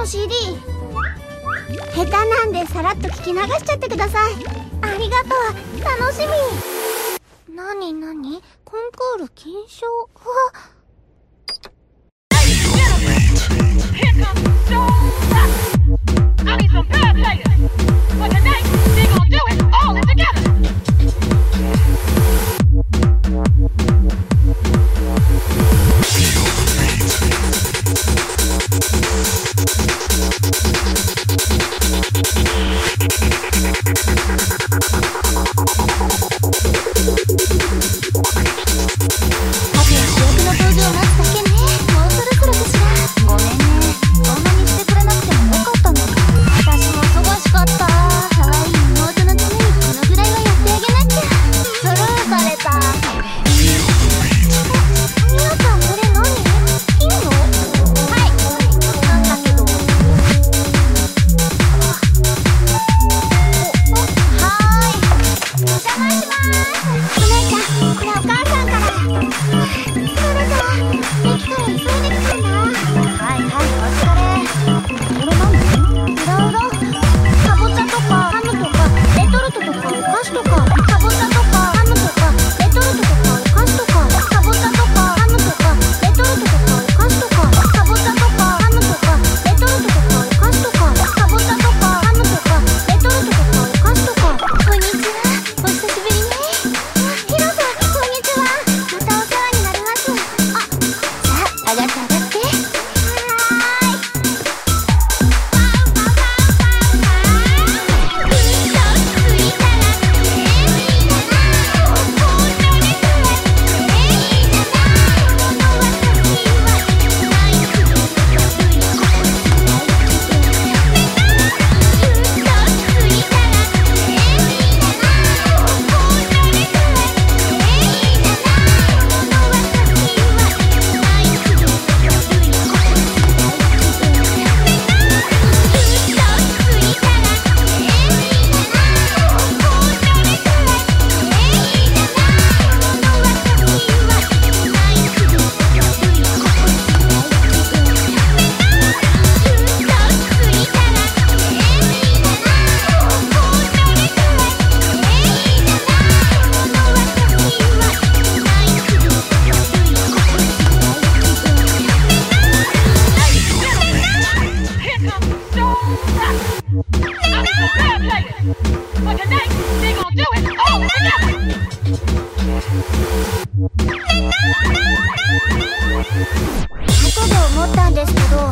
の CD 下手なんでさらっと聞き流しちゃってください。ありがとう。楽しみ。何何？コンクール金賞後で思ったんですけど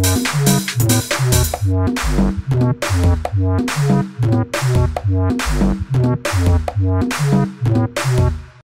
Thank you.